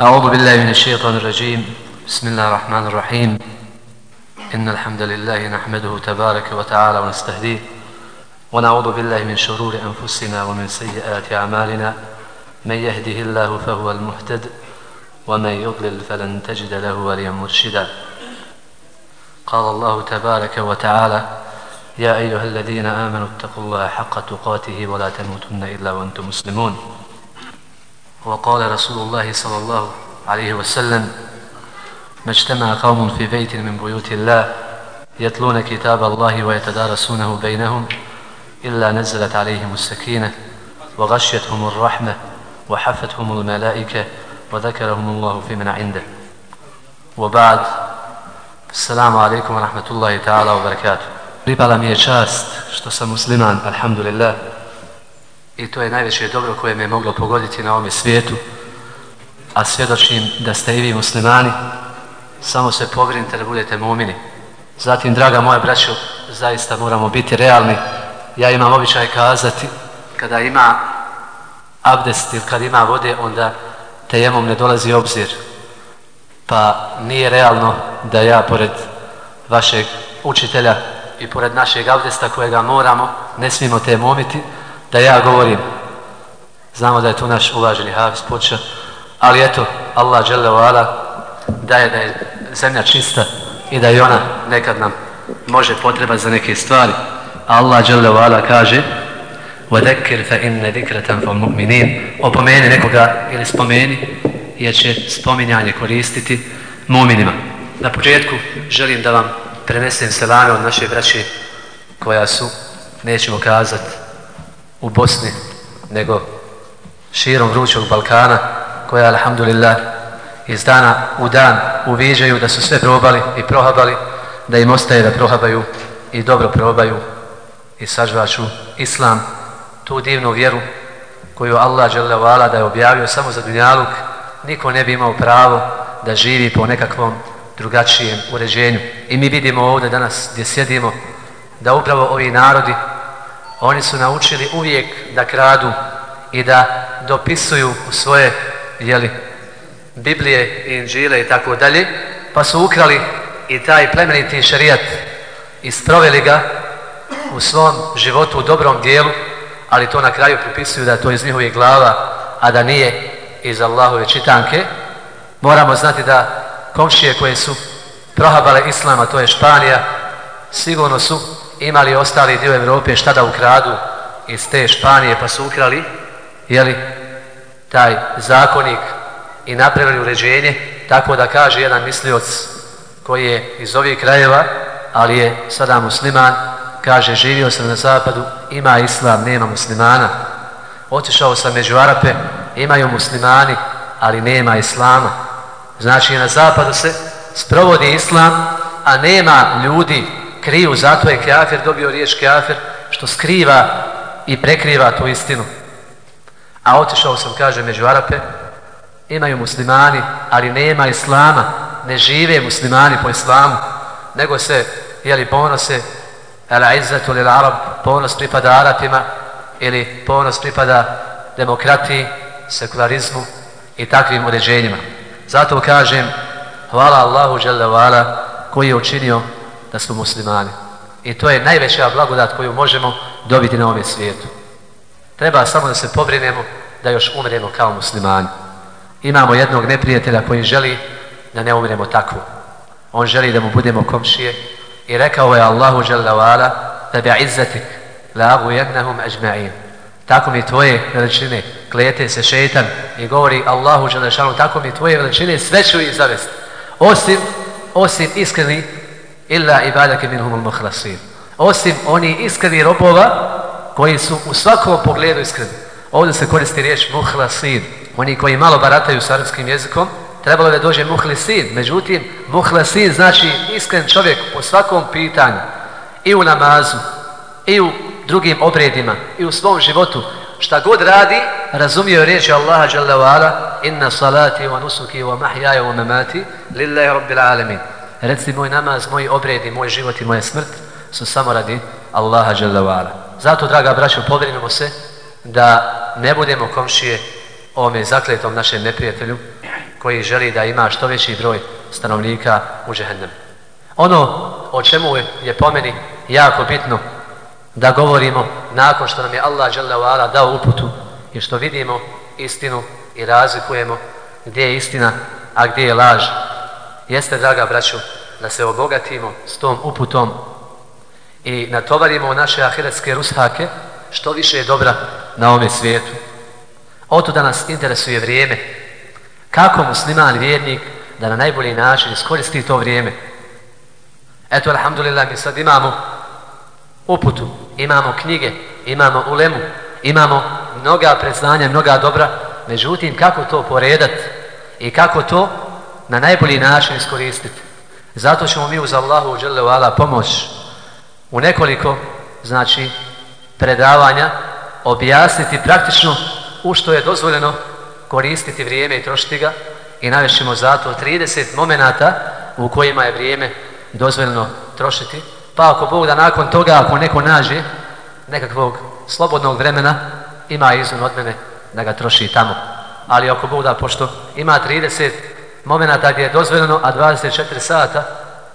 أعوذ بالله من الشيطان الرجيم. بسم الله الرحمن الرحيم. إن الحمد لله نحمده تبارك وتعالى ونستهديه ونعوذ بالله من شرور أنفسنا ومن سيئات أعمالنا. من يهده الله فهو المهتد ومن يضلل فلن تجد له وليا مرشدا. قال الله تبارك وتعالى يا أيها الذين آمنوا اتقوا الله حق تقاته ولا تموتن إلا وأنتم مسلمون. وقال رسول الله صلى الله عليه وسلم ما اجتمع قوم في بيت من بيوت الله يتلون كتاب الله ويتدارسونه بينهم إلا نزلت عليهم السكينة وغشيتهم الرحمة وحفتهم الملائكة وذكرهم الله في من عنده وبعد السلام عليكم ورحمة الله تعالى وبركاته Pripala mi je čast što sam. I to je najveće dobro koje me je moglo pogoditi na ovome svijetu. A svjedočim da ste i vi muslimani, samo se pobrinite da budete mumini. Zatim, draga moja braćo, zaista moramo biti realni. Ja imam običaj kazati, kada ima abdest ili kad ima vode, onda tejemom ne dolazi obzir. Pa nije realno da ja pored vašeg učitelja i pored našeg abdesta kojega moramo, ne smijemo te momiti, da ja govorim. Znamo da je tu naš uvaženi Hafiz počeo, ali eto, Allah dželle ala daje da je zemlja čista i da i ona nekad nam može potreba za neke stvari. Allah dželle ala kaže وَذَكِّرْ فَإِنَّ ذِكْرَ تَنْفَ الْمُؤْمِنِينَ Opomeni nekoga ili spomeni jer će spominjanje koristiti muminima. Na početku želim da vam prenesem selame od naše braće koja su, nećemo kazati, u Bosni, nego širom vrućog Balkana, koja, alhamdulillah, iz dana u dan uviđaju da su sve probali i prohabali, da im ostaje da prohabaju i dobro probaju i sažvaču Islam, tu divnu vjeru koju Allah vala da je objavio samo za dunjaluk, niko ne bi imao pravo da živi po nekakvom drugačijem uređenju. I mi vidimo ovdje danas gdje sjedimo da upravo ovi narodi oni su naučili uvijek da kradu i da dopisuju svoje jeli, Biblije, Inđile i tako dalje, pa su ukrali i taj plemeniti šarijat i sproveli ga u svom životu u dobrom dijelu, ali to na kraju pripisuju da to iz njihovih glava, a da nije iz Allahove čitanke. Moramo znati da komšije koje su prohabale islama, to je Španija, sigurno su imali ostali dio Europe šta da ukradu iz te Španije pa su ukrali jeli, taj zakonik i napravili uređenje? Tako da kaže jedan mislioc koji je iz ovih krajeva ali je sada musliman kaže živio sam na zapadu ima islam, nema muslimana. Otišao sam među Arape imaju muslimani ali nema islama. Znači na zapadu se sprovodi islam a nema ljudi kriju, zato je kafir dobio riječ kafir, što skriva i prekriva tu istinu. A otišao sam, kaže, među Arape, imaju muslimani, ali nema islama, ne žive muslimani po islamu, nego se, jeli, ponose, ala izzatu lil arab, ponos pripada Arapima, ili ponos pripada demokratiji, sekularizmu i takvim uređenjima. Zato kažem, hvala Allahu koji je učinio da smo muslimani. I to je najveća blagodat koju možemo dobiti na ovom svijetu. Treba samo da se pobrinemo da još umremo kao muslimani. Imamo jednog neprijatelja koji želi da ne umremo tako. On želi da mu budemo komšije i rekao je Allahu dželle da bi izzatik la jednahum ajma'in. Tako mi tvoje veličine klete se šetan i govori Allahu dželle tako mi tvoje veličine sve ću ih zavesti. Osim osim iskreni illa ibadake minhumul muhlasin. Osim oni iskreni robova koji su u svakom pogledu iskreni. Ovdje se koristi riječ muhlasin. Oni koji malo barataju s arabskim jezikom, trebalo da dođe muhlisin. Međutim, muhlasin znači iskren čovjek po svakom pitanju. I u namazu, i u drugim obredima, i u svom životu. Šta god radi, razumije riječi Allaha jalla inna salati wa nusuki wa mahjaja wa mamati lillahi rabbil alamin. Reci moj namaz, moj obredi, moj život i moja smrt su samo radi Allaha dželle Zato, draga braćo, pobrinimo se da ne budemo komšije ovome zakletom našem neprijatelju koji želi da ima što veći broj stanovnika u džehennemu. Ono o čemu je po meni jako bitno da govorimo nakon što nam je Allah ala dao uputu i što vidimo istinu i razlikujemo gdje je istina, a gdje je laž. Jeste, draga braću, da se obogatimo s tom uputom i natovarimo naše ahiretske rushake što više je dobra na ovome svijetu. Oto da nas interesuje vrijeme. Kako musliman vjernik da na najbolji način iskoristi to vrijeme. Eto, alhamdulillah, mi sad imamo uputu, imamo knjige, imamo ulemu, imamo mnoga predznanja, mnoga dobra, međutim, kako to poredat i kako to na najbolji način iskoristiti. Zato ćemo mi uz Allahu ala pomoć u nekoliko, znači, predavanja objasniti praktično u što je dozvoljeno koristiti vrijeme i trošiti ga i navešćemo zato 30 momenata u kojima je vrijeme dozvoljeno trošiti. Pa ako Bog da nakon toga, ako neko nađe nekakvog slobodnog vremena, ima izun od mene da ga troši tamo. Ali ako Bog da, pošto ima 30 momenata gdje je dozvoljeno, a 24 sata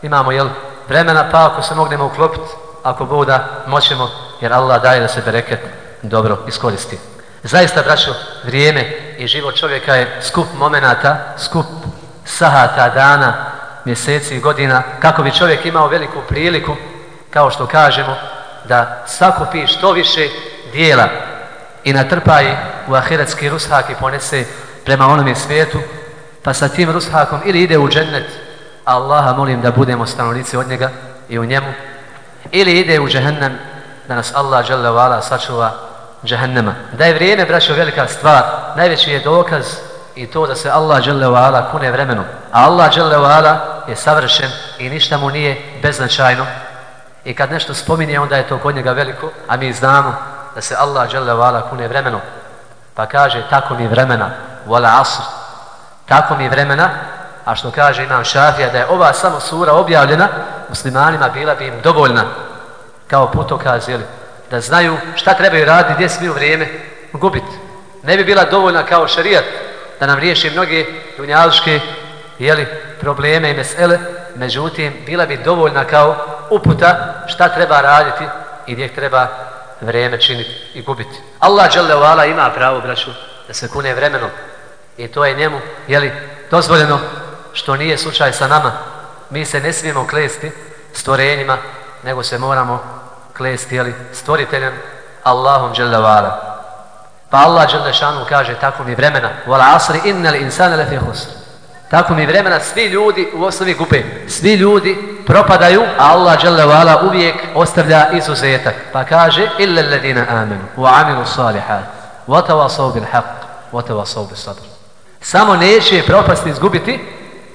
imamo jel, vremena, pa ako se mognemo uklopiti, ako Bog da, moćemo, jer Allah daje da se bereket dobro iskoristi. Zaista, braćo, vrijeme i život čovjeka je skup momenata, skup sahata, dana, mjeseci i godina, kako bi čovjek imao veliku priliku, kao što kažemo, da sakupi što više dijela i natrpaji u ahiretski rushak i ponese prema onome svijetu, pa sa tim rushakom ili ide u džennet, Allaha molim da budemo stanovnici od njega i u njemu, ili ide u džehennem, da nas Allah dželle sačuva džehennema. Da je vrijeme, braćo, velika stvar, najveći je dokaz i to da se Allah dželle kune vremenom. A Allah dželle je savršen i ništa mu nije beznačajno. I kad nešto spominje, onda je to kod njega veliko, a mi znamo da se Allah dželle kune vremenom. Pa kaže, tako mi vremena, wala asr, tako mi vremena, a što kaže Imam Šafija, da je ova samo sura objavljena, muslimanima bila bi im dovoljna kao putokaz, jeli, da znaju šta trebaju raditi, gdje smiju vrijeme gubiti. Ne bi bila dovoljna kao šarijat da nam riješi mnoge dunjališke jeli, probleme i mesele, međutim, bila bi dovoljna kao uputa šta treba raditi i gdje treba vrijeme činiti i gubiti. Allah dželle ima pravo, braću, da se kune vremenom i to je njemu, jeli, dozvoljeno što nije slučaj sa nama. Mi se ne smijemo klesti stvorenjima, nego se moramo klesti, jeli, stvoriteljem Allahom dželle pa Allah šanu kaže tako mi vremena. Vala asri innal insana lafi khusr. Tako mi vremena svi ljudi u osnovi gube. Svi ljudi propadaju, a Allah dželle vala uvijek ostavlja izuzetak. Pa kaže illa alladina amanu wa amilu salihat wa bil haqq wa bis sabr. Samo neće propasti izgubiti,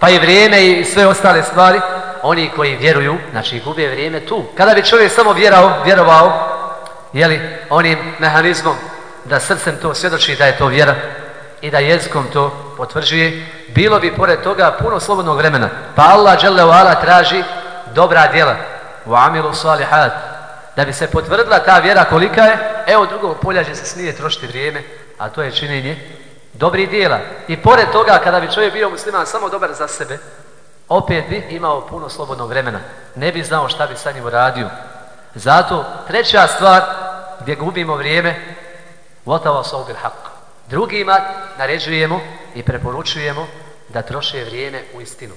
pa i vrijeme i sve ostale stvari, oni koji vjeruju, znači gube vrijeme tu. Kada bi čovjek samo vjerao, vjerovao, jeli, onim mehanizmom da srcem to svjedoči da je to vjera i da jezikom to potvrđuje, bilo bi pored toga puno slobodnog vremena. Pa Allah ala traži dobra djela. U amilu salihat. Da bi se potvrdila ta vjera kolika je, evo drugog polja će se smije trošiti vrijeme, a to je činjenje dobri dijela. I pored toga, kada bi čovjek bio musliman samo dobar za sebe, opet bi imao puno slobodnog vremena. Ne bi znao šta bi sa njim radio. Zato, treća stvar gdje gubimo vrijeme, votava sobil haq. Drugima naređujemo i preporučujemo da troše vrijeme u istinu.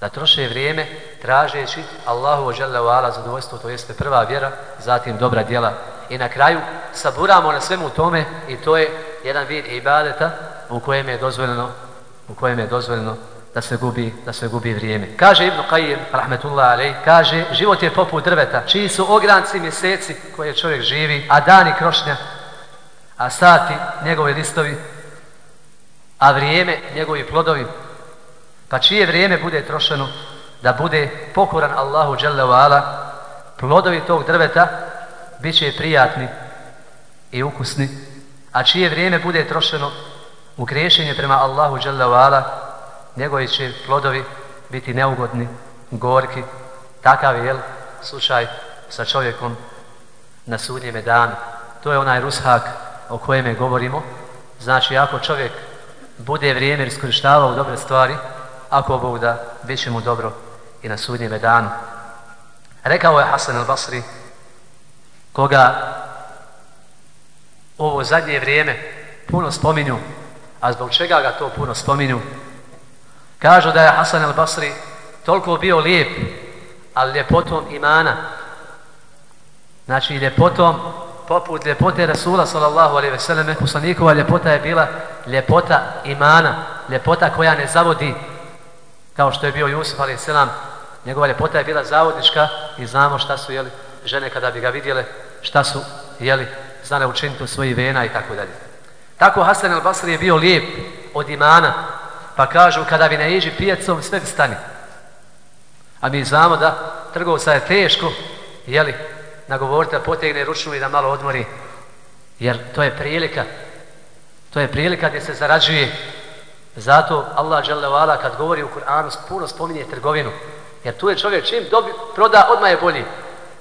Da troše vrijeme tražeći Allahu žele ala zadovoljstvo, to jeste prva vjera, zatim dobra djela. I na kraju saburamo na svemu tome i to je jedan vid ibadeta u kojem je dozvoljeno, u kojem je dozvoljeno da se gubi, da se gubi vrijeme. Kaže Ibn Qayyim, rahmetullah alej, kaže, život je poput drveta, čiji su ogranci mjeseci koje čovjek živi, a dani krošnja, a sati njegovi listovi, a vrijeme njegovi plodovi. Pa čije vrijeme bude trošeno da bude pokoran Allahu ala, plodovi tog drveta bit će prijatni i ukusni, a čije vrijeme bude trošeno u griješenje prema Allahu ala, njegovi će plodovi biti neugodni, gorki. Takav je slučaj sa čovjekom na sudnjeme danu. To je onaj rushak o kojem govorimo. Znači, ako čovjek bude vrijeme iskorištavao dobre stvari, ako Bog da, bit će mu dobro i na sudnjeme danu. Rekao je Hasan al-Basri, koga ovo zadnje vrijeme puno spominju, a zbog čega ga to puno spominju, kažu da je Hasan al-Basri toliko bio lijep, ali ljepotom imana, znači ljepotom poput ljepote Rasula sallallahu alaihi ve selleme, poslanikova ljepota je bila ljepota imana, ljepota koja ne zavodi, kao što je bio Jusuf alaihi selam, njegova ljepota je bila zavodnička i znamo šta su jeli, žene kada bi ga vidjele, šta su jeli, učiniti u svojih vena i tako dalje. Tako Hasan al-Basri je bio lijep od imana, pa kažu kada bi naiđi pijacom sve stani. A mi znamo da trgovca je teško, jeli, nagovoriti da potegne ručnu i da malo odmori. Jer to je prilika. To je prilika gdje se zarađuje. Zato Allah dželle kad govori u Kur'anu puno spominje trgovinu. Jer tu je čovjek čim dobi, proda, odmah je bolji.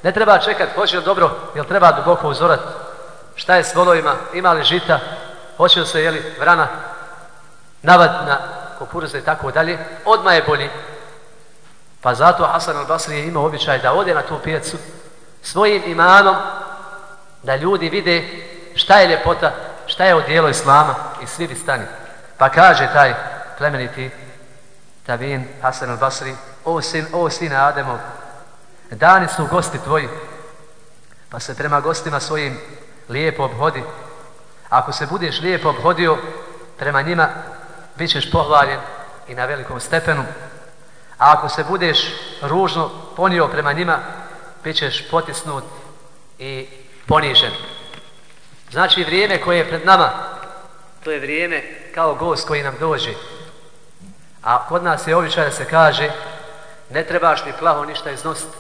Ne treba čekati, hoće dobro, jel treba duboko uzorat. Šta je s volovima, ima li žita, hoće li se, jeli, vrana, navad na kukuruze i tako dalje. Odmah je bolji. Pa zato Hasan al-Basri je imao običaj da ode na tu pijacu svojim imanom da ljudi vide šta je ljepota, šta je odijelo Islama i svi bi stani. Pa kaže taj plemeniti Tabin Hasan al-Basri o, sin, o sine Ademov dani su gosti tvoji pa se prema gostima svojim lijepo obhodi. Ako se budeš lijepo obhodio prema njima, bit ćeš pohvaljen i na velikom stepenu. A ako se budeš ružno ponio prema njima, bit ćeš potisnut i ponižen. Znači vrijeme koje je pred nama, to je vrijeme kao gost koji nam dođe. A kod nas je običaj da se kaže ne trebaš ni plaho ništa iznositi.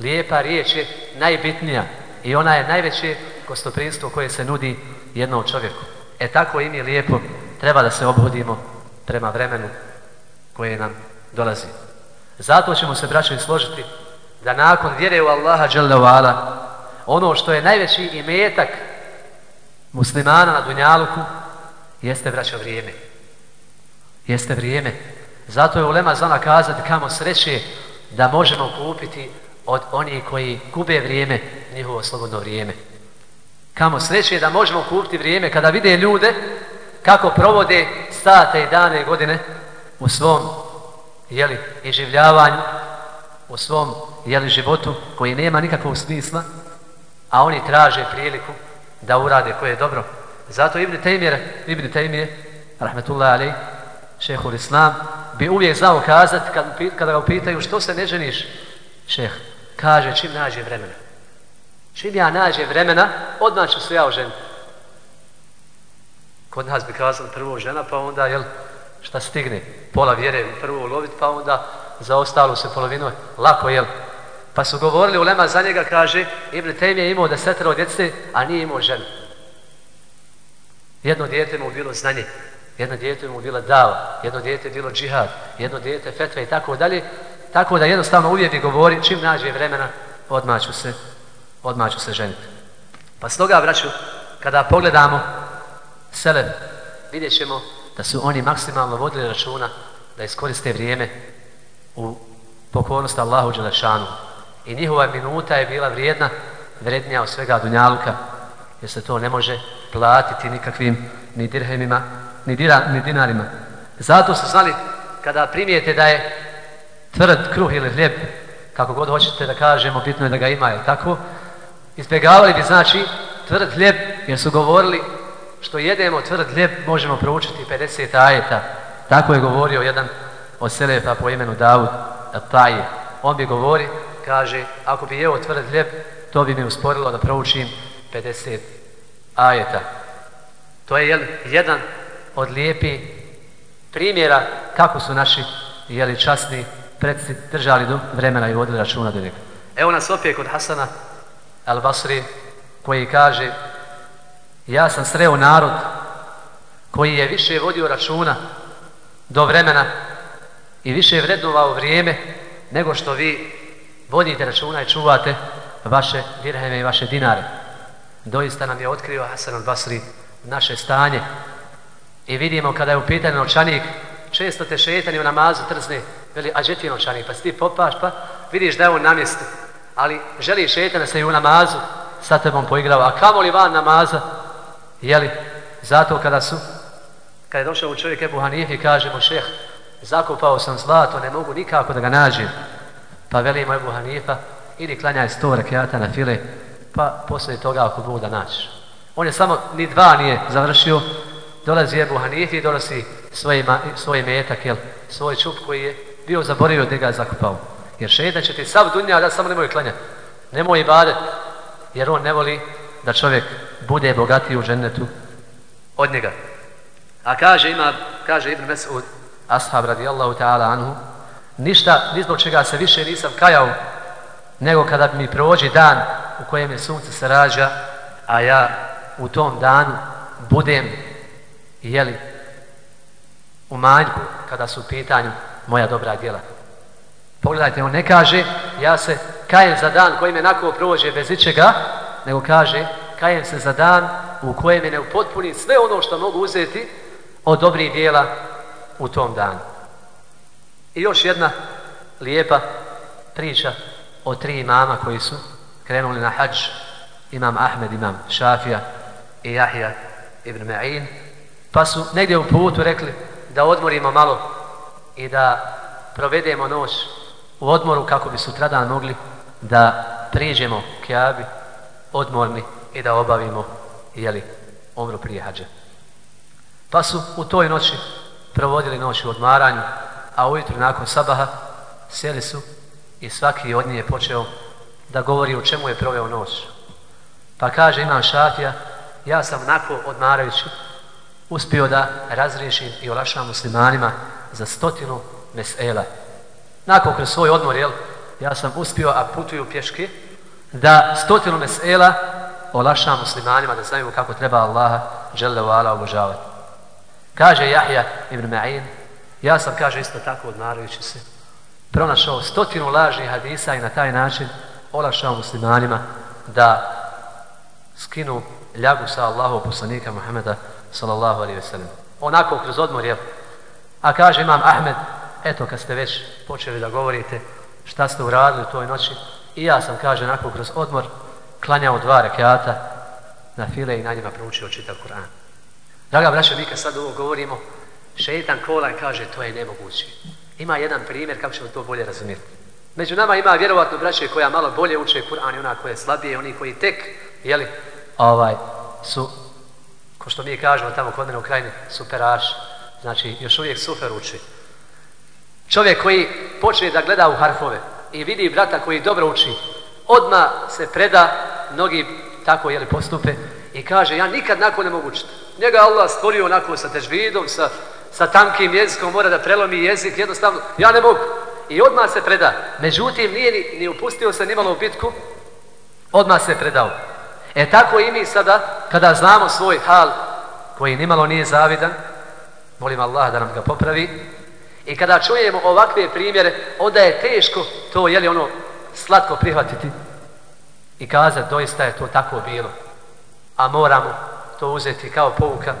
Lijepa riječ je najbitnija i ona je najveće gostoprinstvo koje se nudi jednom čovjeku. E tako i mi lijepo treba da se obhodimo prema vremenu koje nam dolazi. Zato ćemo se, braćo, složiti da nakon vjere u Allaha dželle ono što je najveći imetak muslimana na dunjaluku jeste braćo vrijeme. Jeste vrijeme. Zato je ulema znala kazati kamo sreće da možemo kupiti od onih koji gube vrijeme, njihovo slobodno vrijeme. Kamo sreće da možemo kupiti vrijeme kada vide ljude kako provode sate i dane i godine u svom jeli, iživljavanju, u svom jeli, životu koji nema nikakvog smisla, a oni traže priliku da urade koje je dobro. Zato Ibn Taymir, Ibn Taymir, rahmetullahi alaih, šehur Islam, bi uvijek znao kazati kad, kada ga upitaju što se ne ženiš, šeh, kaže čim nađe vremena. Čim ja nađe vremena, odmah ću se ja oženiti. Kod nas bi kazali prvo žena, pa onda, jel, šta stigne? Pola vjere prvo loviti, pa onda za ostalo se polovinu lako, jel? Pa su govorili, u Lema za njega kaže, Ibn Tejm je imao desetero djece, a nije imao ženu. Jedno dijete mu bilo znanje, jedno dijete mu bilo dava, jedno dijete bilo džihad, jedno dijete fetve i tako dalje. Tako da jednostavno uvijek govori, čim nađe vremena, odmah se, odmah ću se ženiti. Pa stoga, braću, kada pogledamo sele, vidjet ćemo da su oni maksimalno vodili računa da iskoriste vrijeme u pokornost Allahu Đelešanu. I njihova minuta je bila vrijedna, vrednija od svega Dunjaluka, jer se to ne može platiti nikakvim ni dirhemima, ni, dira, ni dinarima. Zato su znali, kada primijete da je tvrd kruh ili hljeb, kako god hoćete da kažemo, bitno je da ga ima, je tako? Izbjegavali bi, znači, tvrd hljeb, jer su govorili što jedemo tvrd hljeb možemo proučiti 50 ajeta. Tako je govorio jedan od selefa po imenu Davud Taje. On bi govori, kaže, ako bi jeo tvrd hljeb, to bi mi usporilo da proučim 50 ajeta. To je jedan od lijepih primjera kako su naši jeli, časni predsi držali do vremena i vodili računa do njega. Evo nas opet kod Hasana al-Basri koji kaže ja sam sreo narod koji je više vodio računa do vremena i više vrednovao vrijeme nego što vi vodite računa i čuvate vaše dirheme i vaše dinare. Doista nam je otkrio Hasan al-Basri naše stanje I vidimo kada je u pitanju novčanik, često te šetani u namazu trzne, veli, a gdje novčanik? Pa si ti popaš, pa vidiš da je on na mjestu. Ali želi šetan da se i u namazu sa tebom poigrava. A kamo li van namaza? Jeli? Zato kada su, kada je došao u čovjek Ebu Hanifi, kaže mu šeh, zakopao sam zlato, ne mogu nikako da ga nađem. Pa veli mu Ebu Hanifa, idi klanjaj sto rekiata na file, pa poslije toga ako Bog da naći. On je samo, ni dva nije završio, dolazi Ebu Hanifi i donosi svoj, svoj metak, jel, svoj čup koji je bio zaboravio da ga je zakupao. Jer šeitan će ti sav dunja da samo nemoj klanjati. Nemoj i badet, jer on ne voli da čovjek bude bogatiji u džennetu od njega. A kaže ima, kaže Ibn Mesud, ashab radijallahu ta'ala anhu, ništa, ni zbog čega se više nisam kajao, nego kada mi prođe dan u kojem je sunce se rađa, a ja u tom danu budem, jeli, u manjku kada su u pitanju moja dobra djela. Pogledajte, on ne kaže, ja se kajem za dan koji me nakon prođe bez ičega, nego kaže, kajem se za dan u kojem me ne upotpuni sve ono što mogu uzeti od dobrih dijela u tom danu. I još jedna lijepa priča o tri imama koji su krenuli na hađ. Imam Ahmed, imam Šafija i Jahja ibn Ma'in. Pa su negdje u putu rekli da odmorimo malo i da provedemo noć u odmoru kako bi sutradan mogli da priđemo kjabi odmorni i da obavimo jeli, omru prije hađa. Pa su u toj noći provodili noć u odmaranju, a ujutru nakon sabaha sjeli su i svaki od njih je počeo da govori o čemu je proveo noć. Pa kaže imam šafija, ja sam onako odmarajući uspio da razriješim i olašam muslimanima za stotinu mesela. Nakon kroz svoj odmor, jel, ja sam uspio, a putuju pješke, da stotinu mesela olašam muslimanima da znaju kako treba Allaha žele vala obožavati. Kaže Jahja ibn Ma'in, ja sam, kaže, isto tako odmarajući se, pronašao stotinu lažnih hadisa i na taj način olašao muslimanima da skinu ljagu sa Allahov poslanika Muhammeda sallallahu alaihi ve sellem. Onako kroz odmor je. A kaže imam Ahmed, eto kad ste već počeli da govorite šta ste uradili toj noći, i ja sam, kaže, onako kroz odmor klanjao dva rekiata na file i na njima proučio čitav Kur'an. Draga braća, mi kad sad ovo govorimo, šeitan kola i kaže to je nemoguće. Ima jedan primjer kako ćemo to bolje razumjeti. Među nama ima vjerovatno braće koja malo bolje uče Kur'an i ona koja je slabije, oni koji tek, jeli, ovaj, su, ko što mi kažemo tamo kod mene u krajini, superaši. Znači, još uvijek super uči. Čovjek koji počne da gleda u harfove i vidi brata koji dobro uči, odma se preda, mnogi tako jeli postupe i kaže ja nikad nakon ne mogu učiti. Njega Allah stvorio onako sa težvidom, sa, sa tankim jezikom, mora da prelomi jezik, jednostavno, ja ne mogu. I odmah se preda. Međutim, nije ni, ni upustio se nimalo u bitku, odmah se predao. E tako i mi sada, kada znamo svoj hal, koji nimalo nije zavidan, molim Allah da nam ga popravi, i kada čujemo ovakve primjere, onda je teško to, jeli ono, slatko prihvatiti i kazati, doista je to tako bilo. A moramo to uzeti kao pouka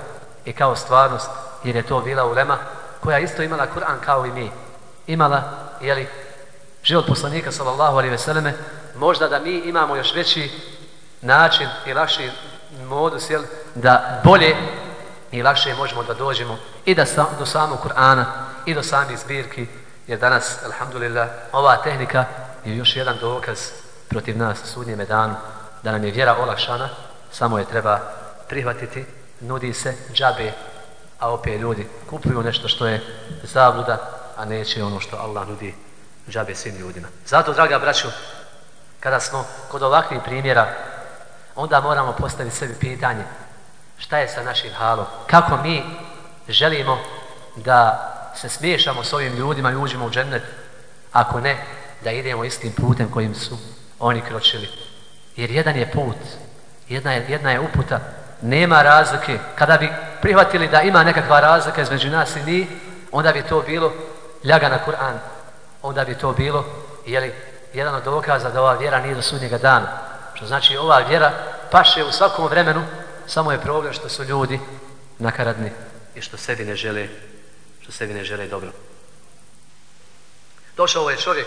i kao stvarnost, jer je to bila ulema koja isto imala Kur'an kao i mi. Imala, jeli, život poslanika, sallallahu alaihi veseleme, možda da mi imamo još veći način i lakši modus, jel, da bolje i lakše možemo da dođemo i da do samog Kur'ana i do samih zbirki, jer danas, alhamdulillah, ova tehnika je još jedan dokaz protiv nas sudnjeme danu, da nam je vjera olakšana, samo je treba prihvatiti, nudi se džabe, a opet ljudi kupuju nešto što je zabluda, a neće ono što Allah nudi džabe svim ljudima. Zato, draga braću, kada smo kod ovakvih primjera, onda moramo postaviti sebi pitanje šta je sa našim halom, kako mi želimo da se smiješamo s ovim ljudima i uđemo u džennet, ako ne, da idemo istim putem kojim su oni kročili. Jer jedan je put, jedna je, jedna je uputa, nema razlike. Kada bi prihvatili da ima nekakva razlika između nas i njih, onda bi to bilo ljaga na Kur'an. Onda bi to bilo, jeli, jedan od dokaza da ova vjera nije do sudnjega dana. Što znači ova vjera paše u svakom vremenu, samo je problem što su ljudi nakaradni i što sebi ne žele, što sebi ne žele dobro. Došao je čovjek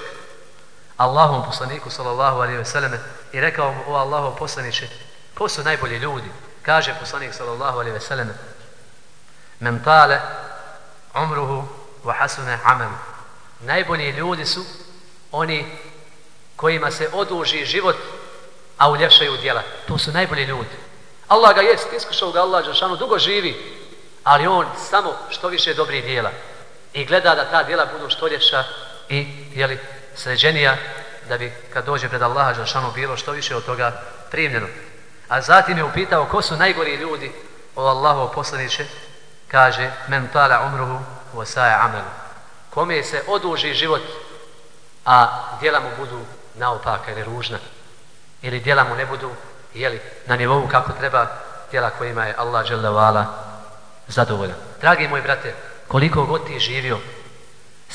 Allahom poslaniku sallallahu alaihi ve selleme i rekao mu o Allahom poslaniče ko su najbolji ljudi? Kaže poslanik sallallahu alaihi ve selleme men tale umruhu wa hasune amelu. Najbolji ljudi su oni kojima se oduži život, a uljepšaju djela. To su najbolji ljudi. Allah ga jest, iskušao ga Allah, Đelšanu, dugo živi, ali on samo što više dobrih djela. I gleda da ta djela budu što ljepša i jeli, sređenija, da bi kad dođe pred Allaha Đelšanu bilo što više od toga primljeno. A zatim je upitao ko su najgori ljudi o Allahu poslaniće, kaže men tala umruhu wasaja amelu. Kome se oduži život, a djela mu budu naopaka ili ružna. Ili djela mu ne budu jeli, na nivou kako treba djela kojima je Allah dželle zadovoljan. Dragi moji brate, koliko god ti živio,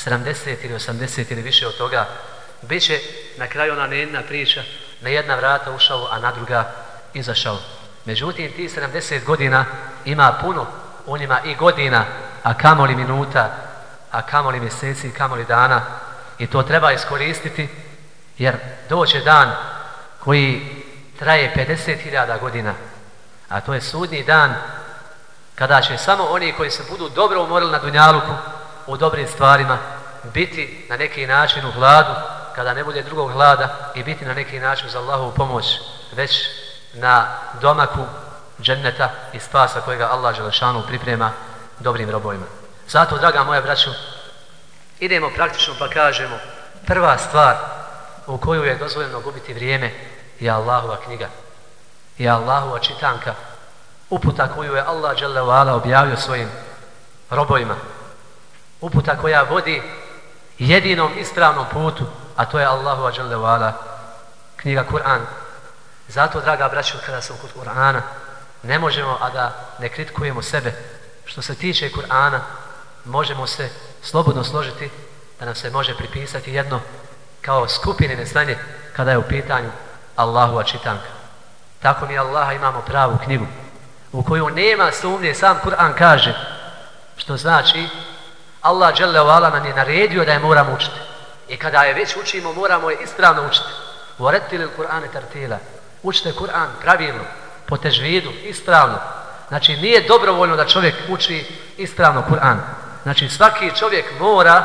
70 ili 80 ili više od toga, bit će na kraju ona nejedna priča, na jedna vrata ušao, a na druga izašao. Međutim, ti 70 godina ima puno u njima i godina, a kamoli minuta, a kamoli mjeseci, kamoli dana. I to treba iskoristiti, jer doće dan koji traje 50.000 godina, a to je sudni dan kada će samo oni koji se budu dobro umorili na Dunjaluku u dobrim stvarima biti na neki način u hladu, kada ne bude drugog hlada i biti na neki način za Allahovu pomoć, već na domaku dženneta i spasa kojega Allah Želešanu priprema dobrim robojima. Zato, draga moja braću, idemo praktično pa kažemo prva stvar u koju je dozvoljeno gubiti vrijeme je Allahova knjiga. Je Allahova čitanka. Uputa koju je Allah Đalla objavio svojim robojima. Uputa koja vodi jedinom ispravnom putu, a to je Allahova Đalla knjiga Kur'an. Zato, draga braćo, kada sam kod Kur'ana, ne možemo, a da ne kritikujemo sebe. Što se tiče Kur'ana, možemo se slobodno složiti da nam se može pripisati jedno kao skupine neznanje kada je u pitanju Allahova čitanka. Tako mi Allaha imamo pravu knjigu u koju nema sumnje, sam Kur'an kaže, što znači Allah dželle nam je naredio da je moramo učiti. I kada je već učimo, moramo je ispravno učiti. Voretili Kur'ane tartila. Učite Kur'an pravilno, po težvidu, ispravno. Znači, nije dobrovoljno da čovjek uči ispravno Kur'an. Znači, svaki čovjek mora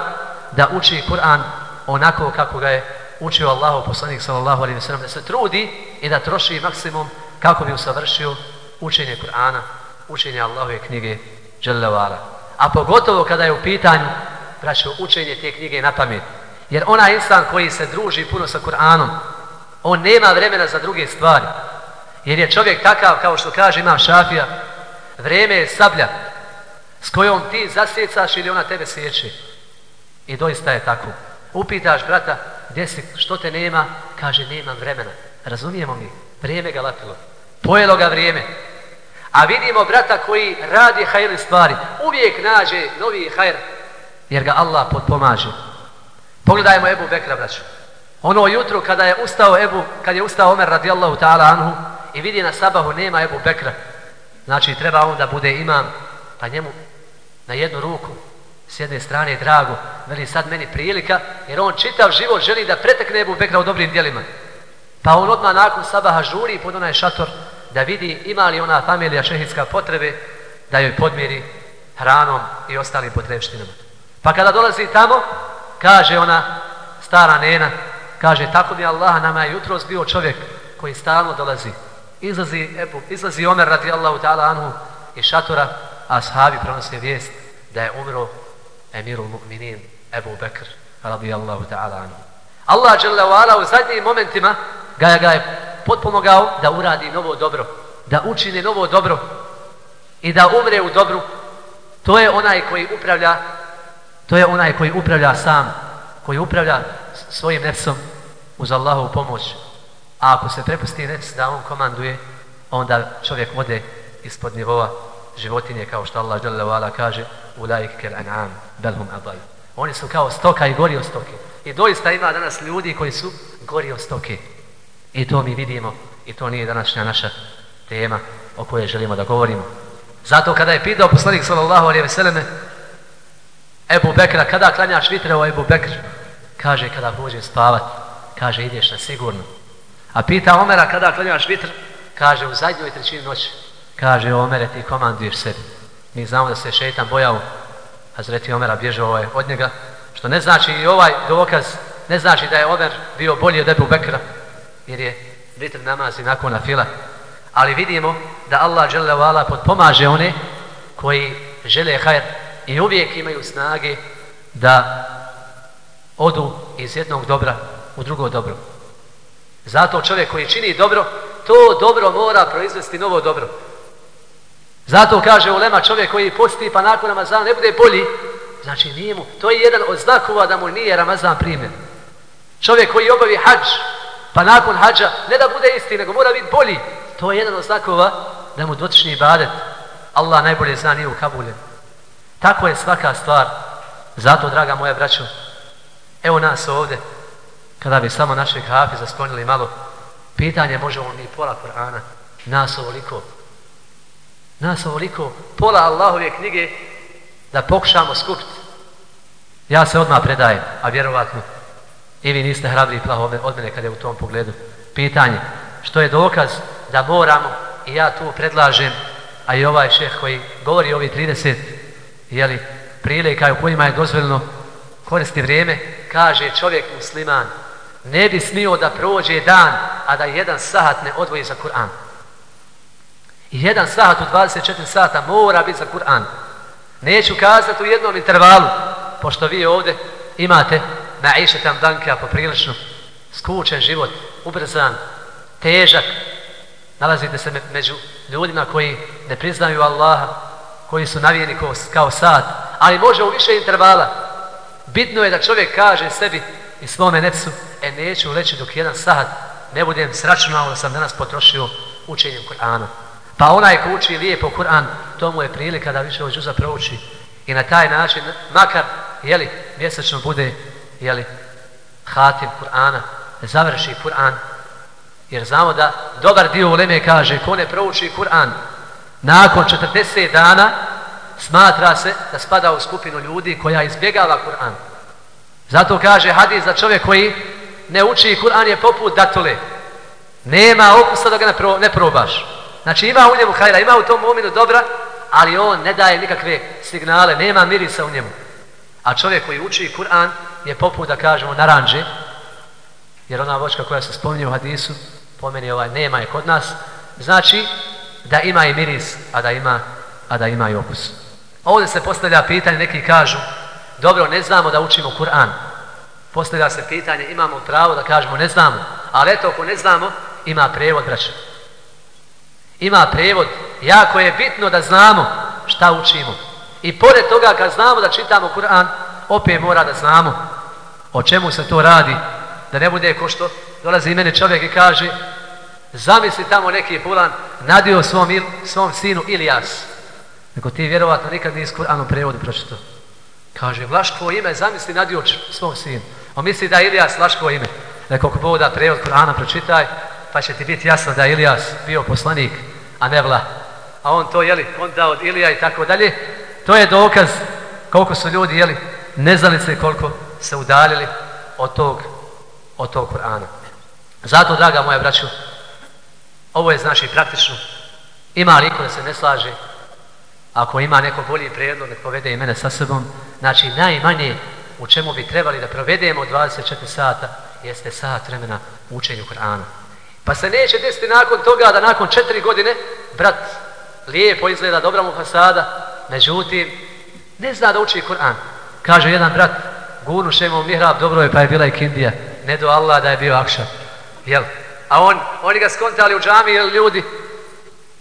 da uči Kur'an onako kako ga je učio Allahu poslanik sallallahu alejhi ve sellem da se trudi i da troši maksimum kako bi usavršio učenje Kur'ana, učenje Allahove knjige dželle A pogotovo kada je u pitanju braćo učenje te knjige na pamet. Jer onaj insan koji se druži puno sa Kur'anom, on nema vremena za druge stvari. Jer je čovjek takav, kao što kaže imam šafija, vreme je sablja s kojom ti zasjecaš ili ona tebe sjeće. I doista je tako. Upitaš brata, gdje si, što te nema? Kaže, nemam vremena. Razumijemo mi, vrijeme ga lapilo. Pojelo ga vrijeme. A vidimo brata koji radi hajrli stvari. Uvijek nađe novi hajr, jer ga Allah potpomaže. Pogledajmo Ebu Bekra, braću. Ono jutro kada je ustao Ebu, kad je ustao Omer radijallahu ta'ala anhu i vidi na sabahu nema Ebu Bekra. Znači treba on da bude imam, pa njemu na jednu ruku s jedne strane je drago, veli sad meni prilika, jer on čitav život želi da pretekne Ebu Bekra u dobrim dijelima. Pa on odmah nakon sabaha žuri pod onaj šator da vidi ima li ona familija šehidska potrebe da joj podmiri hranom i ostalim potrebštinama. Pa kada dolazi tamo, kaže ona, stara nena, kaže, tako mi Allah, nama je jutros bio čovjek koji stalno dolazi. Izlazi, Ebu, izlazi Omer radijallahu ta'ala anhu i šatora, a sahabi pronose vijest da je umro emirul mu'minin Ebu Bekr radijallahu ta'ala anhu. Allah u zadnjim momentima ga, ga je potpomogao da uradi novo dobro, da učini novo dobro i da umre u dobru. To je onaj koji upravlja to je onaj koji upravlja sam, koji upravlja svojim nefsom uz Allahovu pomoć. A ako se prepusti nefs da on komanduje, onda čovjek ode ispod nivoa životinje kao što Allah dželle kaže ulaik kel an'am belhum. Oni su kao stoka i gori od stoke. I doista ima danas ljudi koji su gori od stoke. I to mi vidimo i to nije današnja naša tema o kojoj želimo da govorimo. Zato kada je pitao poslanik sallallahu alaihi veseleme Ebu Bekra, kada klanjaš vitre o Ebu Bekr? Kaže, kada pođem spavat. Kaže, ideš na sigurno. A pita Omera, kada klanjaš vitr? Kaže, u zadnjoj trećini noći. Kaže, Omere, ti komanduješ sebi. Mi znamo da se šeitan bojao Hazreti Omera bježao ovaj od njega, što ne znači i ovaj dokaz, ne znači da je Omer bio bolji od Ebu Bekra, jer je vitr namaz i nakon na fila. Ali vidimo da Allah dželle potpomaže one koji žele hajr i uvijek imaju snage da odu iz jednog dobra u drugo dobro. Zato čovjek koji čini dobro, to dobro mora proizvesti novo dobro. Zato kaže ulema čovjek koji posti pa nakon Ramazana ne bude bolji, znači nije mu. To je jedan od znakova da mu nije Ramazan primjen. Čovjek koji obavi hađ, pa nakon hađa ne da bude isti, nego mora biti bolji. To je jedan od znakova da mu dotični ibadet. Allah najbolje zna nije u Kabulje. Tako je svaka stvar. Zato, draga moja braćo, evo nas ovdje, kada bi samo našeg hafiza sklonili malo, pitanje možemo mi pola Korana, nas ovoliko, nas ovoliko, pola Allahove knjige, da pokušamo skupiti. Ja se odmah predajem, a vjerovatno i vi niste hrabri i od mene kada je u tom pogledu. Pitanje, što je dokaz da moramo, i ja tu predlažem, a i ovaj šeh koji govori ovi 30 jeli, prilika u kojima je dozvoljeno koristi vrijeme, kaže čovjek musliman, ne bi smio da prođe dan, a da jedan sahat ne odvoji za Kur'an. I jedan sahat u 24 sata mora biti za Kur'an. Neću kazati u jednom intervalu, pošto vi ovdje imate na išetam danka poprilično skučen život, ubrzan, težak, nalazite se među ljudima koji ne priznaju Allaha, koji su navijeni kao, kao sat, ali može u više intervala. Bitno je da čovjek kaže sebi i svome nepsu, e neću leći dok jedan sat ne budem sračunao da sam danas potrošio učenjem Kur'ana. Pa onaj ko uči lijepo Kur'an, to mu je prilika da više od prouči. I na taj način, makar, jeli, mjesečno bude, jeli, hatim Kur'ana, završi Kur'an. Jer znamo da dobar dio uleme kaže, ko ne prouči Kur'an, nakon 40 dana smatra se da spada u skupinu ljudi koja izbjegava Kur'an. Zato kaže hadis za čovjek koji ne uči Kur'an je poput datule. Nema okusa da ga ne probaš. Znači ima u njemu hajra, ima u tom mominu dobra, ali on ne daje nikakve signale, nema mirisa u njemu. A čovjek koji uči Kur'an je poput, da kažemo, naranđe, jer ona vočka koja se spominje u hadisu, pomeni ovaj, nema je kod nas, znači da ima i miris, a da ima, a da ima i okus. Ovdje se postavlja pitanje, neki kažu, dobro, ne znamo da učimo Kur'an. Postavlja se pitanje, imamo pravo da kažemo ne znamo, ali eto, ako ne znamo, ima prevod, braća. Ima prevod. Jako je bitno da znamo šta učimo. I pored toga kad znamo da čitamo Kur'an, opet mora da znamo o čemu se to radi. Da ne bude ko što dolazi i mene čovjek i kaže zamisli tamo neki pulan nadio svom, svom sinu Ilijas. Neko ti vjerovatno nikad nisi Kur'an u prevodu pročito. Kaže, Vlaško ime, zamisli nadio svom sinu. On misli da je Ilijas Vlaško ime. Neko ko Bog da prevod Kur'ana pročitaj, pa će ti biti jasno da je Ilijas bio poslanik, a ne vla. A on to, jeli, on da od Ilija i tako dalje. To je dokaz koliko su ljudi, jeli, neznalice koliko se udaljili od tog, od tog Kur'ana. Zato, draga moja braću, ovo je znači praktično. Ima li da se ne slaže? Ako ima neko bolji prijedlog, nek povede i mene sa sobom. Znači, najmanje u čemu bi trebali da provedemo 24 sata jeste sat vremena učenju Kur'ana. Pa se neće desiti nakon toga da nakon četiri godine brat lijepo izgleda, dobra mu fasada, međutim, ne zna da uči Kur'an. Kaže jedan brat, gurnu šemo mihrab, dobro je pa je bila i kindija. Ne do Allah da je bio akša. Jel? A on, oni ga skontali u džami, jel ljudi,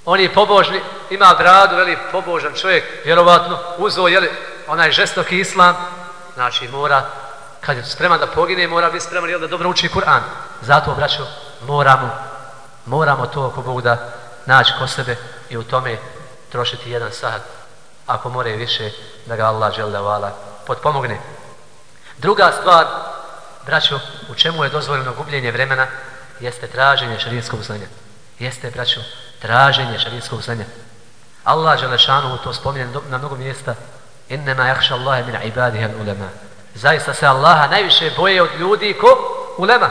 on je pobožni, ima bradu, veli pobožan čovjek, vjerovatno, uzo, jel, onaj žestoki islam, znači mora, kad je spreman da pogine, mora biti spreman, jel, da dobro uči Kur'an. Zato, braćo, moramo, moramo to ako Bog da naći ko sebe i u tome trošiti jedan sat, ako more više, da ga Allah žele vala potpomogne. Druga stvar, braćo, u čemu je dozvoljeno gubljenje vremena, jeste traženje šarijskog znanja. Jeste, braćo, traženje šarijskog znanja. Allah Đelešanu to spominje na mnogo mjesta innema jahša Allahe min ibadiha ulema. Zaista se Allaha najviše boje od ljudi ko ulema.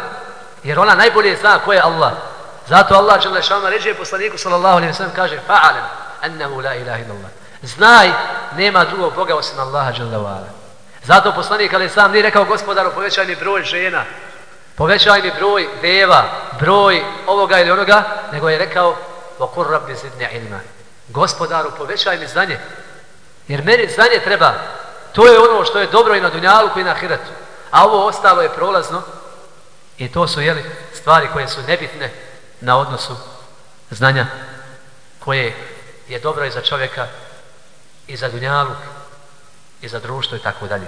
Jer ona najbolje zna ko je Allah. Zato Allah Đelešanu ređe poslaniku sallallahu alaihi wa sallam kaže fa'alim ennehu la ilaha illallah. Znaj, nema drugog Boga osim Allaha Đelešanu. Zato poslanik ali sam nije rekao gospodaru povećaj mi broj žena, povećaj mi broj deva, broj ovoga ili onoga, nego je rekao vokur rabbi zidne ilma. Gospodaru povećaj mi znanje, jer meni znanje treba. To je ono što je dobro i na dunjalu i na hiratu. A ovo ostalo je prolazno i to su jeli, stvari koje su nebitne na odnosu znanja koje je dobro i za čovjeka i za dunjalu i za društvo i tako dalje.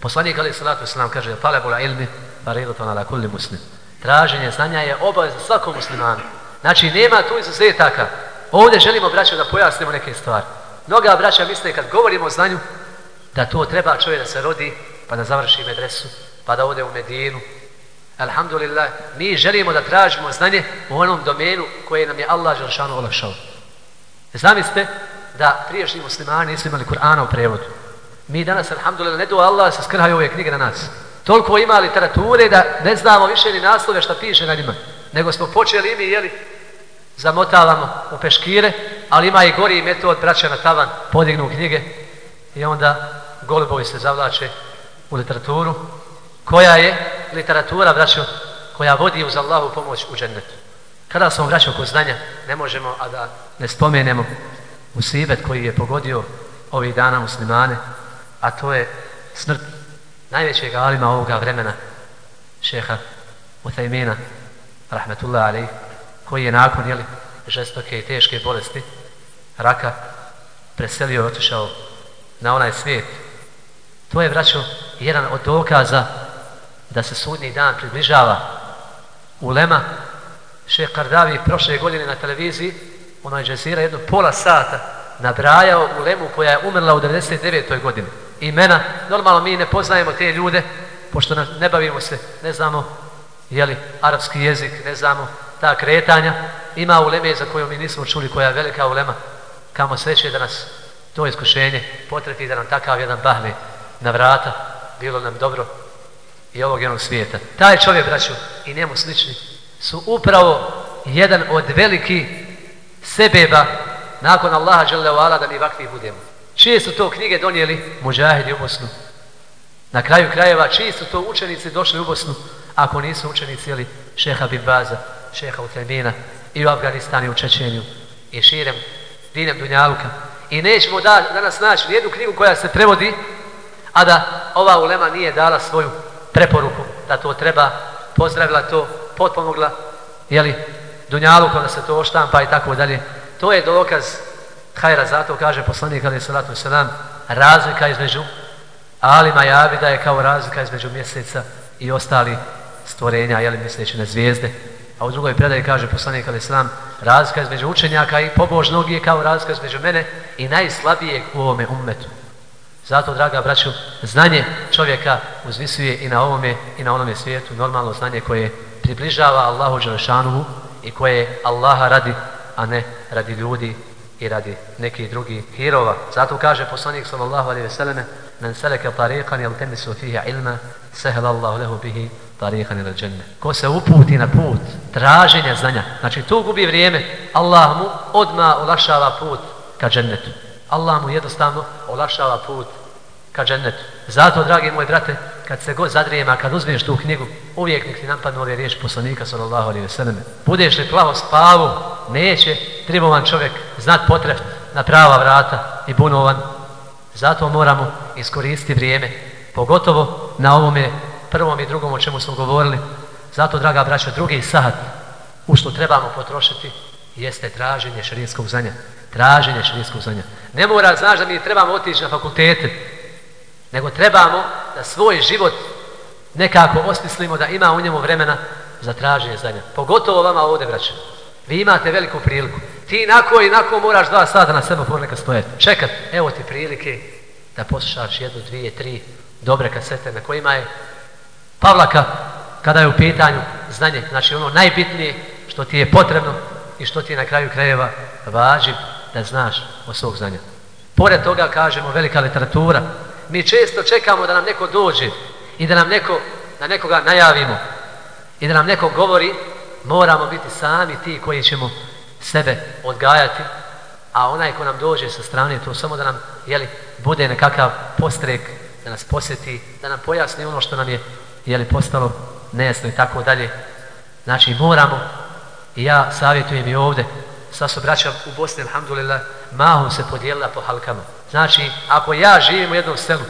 Poslanik Ali Salatu Islam kaže Talebula ilmi faridatun ala kulli muslim. Traženje znanja je obavez za svakom muslimanu. Znači nema tu izuzetaka. Ovdje želimo braćo da pojasnimo neke stvari. Mnoga braća misle kad govorimo o znanju da to treba čovjek da se rodi pa da završi medresu pa da ode u Medinu. Alhamdulillah, mi želimo da tražimo znanje u onom domenu koje nam je Allah Želšanu olakšao. Zamislite da priješnji muslimani nisu imali Kur'ana u prevodu. Mi danas, alhamdulillah, ne do Allah se skrhaju ove knjige na nas. Toliko ima literature da ne znamo više ni naslove šta piše na njima. Nego smo počeli mi, jeli, zamotavamo u peškire, ali ima i gori metod, braća na tavan, podignu knjige i onda golubovi se zavlače u literaturu. Koja je literatura, braćo, koja vodi uz Allahu pomoć u džennetu. Kada smo vraćao kod znanja, ne možemo, a da ne spomenemo usibet koji je pogodio ovih dana muslimane, a to je smrt najvećeg alima ovoga vremena, šeha Uthajmina, rahmetullah ali, koji je nakon jeli, žestoke i teške bolesti, raka, preselio i otišao na onaj svijet. To je, vraćo, jedan od dokaza da se sudnji dan približava u Lema. Šeh Kardavi prošle godine na televiziji, ono je džezira jedno pola sata, nabrajao u Lemu koja je umrla u 99. godini imena. Normalno mi ne poznajemo te ljude, pošto ne bavimo se, ne znamo jeli, arapski jezik, ne znamo ta kretanja. Ima uleme za koju mi nismo čuli, koja je velika ulema. Kamo sreće da nas to iskušenje potrefi da nam takav jedan bahne na vrata, bilo nam dobro i ovog jednog svijeta. Taj čovjek, braću, i njemu slični, su upravo jedan od veliki sebeba nakon Allaha dželle da mi vakvi budemo. Čije su to knjige donijeli muđahidi u Bosnu? Na kraju krajeva, čiji su to učenici došli u Bosnu, ako nisu učenici ili šeha Bimbaza, šeha Utemina i u Afganistanu i u Čečenju i širem dinem Dunjaluka. I nećemo da, danas naći nijednu knjigu koja se prevodi, a da ova ulema nije dala svoju preporuku, da to treba, pozdravila to, potpomogla, jeli, Dunjalukom da se to oštampa i tako dalje. To je dokaz hajra, zato kaže poslanik ali salatu selam, razlika između Alima i Abida je kao razlika između mjeseca i ostali stvorenja, jeli misleći na zvijezde. A u drugoj predaji kaže poslanik ali selam, razlika između učenjaka i pobožnog je kao razlika između mene i najslabijeg u ovome ummetu. Zato, draga braću, znanje čovjeka uzvisuje i na ovome i na onome svijetu, normalno znanje koje približava Allahu Đelešanuhu i koje Allaha radi, a ne radi ljudi i radi nekih drugih hirova. Zato kaže poslanik sallallahu alejhi ve selleme: "Men salaka tariqan yaltamisu fihi ilma, sahhala Allahu lahu bihi tariqan ila džennet." Ko se uputi na put traženja znanja, znači tu gubi vrijeme, Allah mu odma olakšava put ka džennetu. Allah mu jednostavno olakšava put ka džennetu. Zato, dragi moji brate, kad se god zadrijema, kad uzmeš tu knjigu, uvijek nek ti napadnu ove riječi poslanika, sallallahu alaihi wasallam. Budeš li plavo spavu, neće tribovan čovjek znat potreb na prava vrata i bunovan. Zato moramo iskoristiti vrijeme, pogotovo na ovome prvom i drugom o čemu smo govorili. Zato, draga braća, drugi sat u što trebamo potrošiti jeste traženje šarijskog znanja. Traženje šarijskog znanja. Ne mora, znaš da mi trebamo otići na fakultete, nego trebamo da svoj život nekako osmislimo da ima u njemu vremena za traženje znanja. Pogotovo vama ovdje, braće. Vi imate veliku priliku. Ti nako i nako moraš dva sata na semafor neka stojati. Čekat, evo ti prilike da poslušaš jednu, dvije, tri dobre kasete na kojima je Pavlaka kada je u pitanju znanje. Znači ono najbitnije što ti je potrebno i što ti na kraju krajeva važiv da znaš o svog znanja. Pored toga kažemo velika literatura. Mi često čekamo da nam neko dođe i da nam neko, da nekoga najavimo i da nam neko govori, moramo biti sami ti koji ćemo sebe odgajati, a onaj ko nam dođe sa strane, to samo da nam jeli, bude nekakav postrek, da nas posjeti, da nam pojasni ono što nam je jeli, postalo nejasno i tako dalje. Znači moramo, i ja savjetujem i ovdje, sa braća u Bosni, alhamdulillah, mahom se podijelila po halkama. Znači, ako ja živim u jednom selu,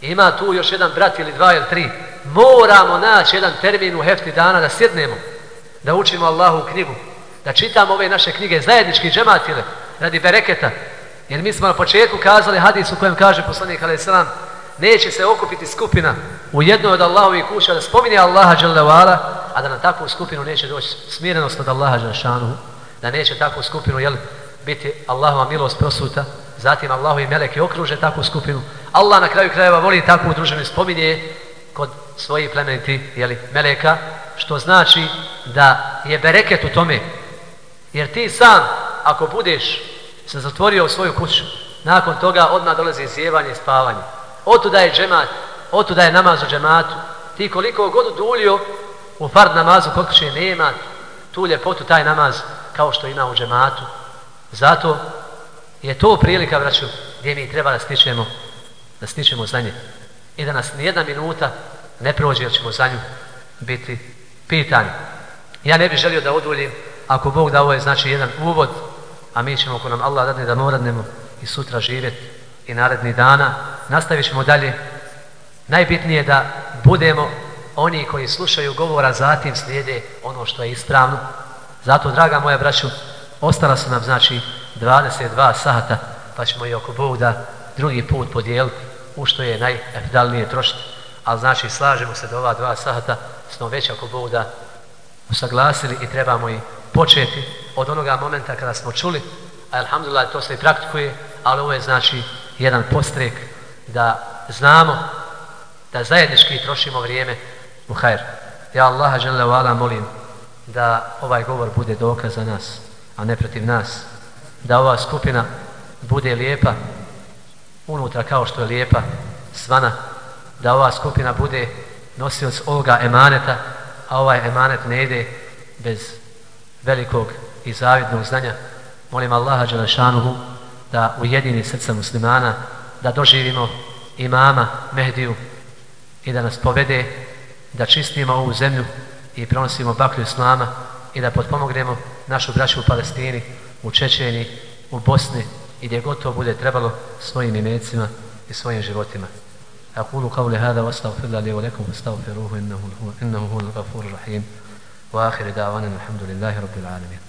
ima tu još jedan brat ili dva ili tri, moramo naći jedan termin u hefti dana da sjednemo, da učimo Allahu knjigu, da čitamo ove naše knjige, zajednički džematile, radi bereketa. Jer mi smo na početku kazali hadis u kojem kaže poslanik sallam, neće se okupiti skupina u jednoj od Allahovih kuća da spominje Allaha dželevala, a da na takvu skupinu neće doći smirenost od Allaha dželešanuhu, da neće takvu skupinu jel, biti Allahova milost prosuta, zatim Allahovi meleki okruže takvu skupinu. Allah na kraju krajeva voli takvu družinu spominje kod svojih plemeniti jeli, meleka, što znači da je bereket u tome. Jer ti sam, ako budeš se zatvorio u svoju kuću, nakon toga odmah dolazi izjevanje i spavanje. Otuda je džemat, otuda je namaz u džematu. Ti koliko god dulio u fard namazu kod kuće nema tu ljepotu taj namaz kao što ima u džematu. Zato je to prilika, vraću, gdje mi treba da stičemo, da stičemo za nje. I da nas nijedna minuta ne prođe jer ćemo za nju biti pitani. Ja ne bih želio da oduljim, ako Bog da ovo je znači jedan uvod, a mi ćemo, ako nam Allah dadne da moradnemo i sutra živjeti i naredni dana, nastavit ćemo dalje. Najbitnije je da budemo oni koji slušaju govora, zatim slijede ono što je ispravno. Zato, draga moja braću, ostala su nam, znači, 22 sata, pa ćemo i oko Bog da drugi put podijeliti u što je najefdalnije trošiti. Ali, znači, slažemo se da ova dva sata smo već ako Bog da usaglasili i trebamo i početi od onoga momenta kada smo čuli, a alhamdulillah to se i praktikuje, ali ovo je znači jedan postrek da znamo da zajednički trošimo vrijeme u hajr. Ja Allaha žele molim da ovaj govor bude dokaz za nas, a ne protiv nas. Da ova skupina bude lijepa unutra kao što je lijepa svana. Da ova skupina bude nosioc ovoga emaneta, a ovaj emanet ne ide bez velikog i zavidnog znanja. Molim Allaha Đelešanuhu da ujedini srca muslimana, da doživimo imama Mehdiju i da nas povede da čistimo ovu zemlju i pronosimo baklju Islama i da potpomognemo našu braću u Palestini, u Čečeni, u Bosni i gdje gotovo bude trebalo svojim imecima i svojim životima. أقول قولي هذا وأستغفر الله لي ولكم فاستغفروه إنه هو, إنه هو الغفور الرحيم وآخر دعوانا الحمد لله رب العالمين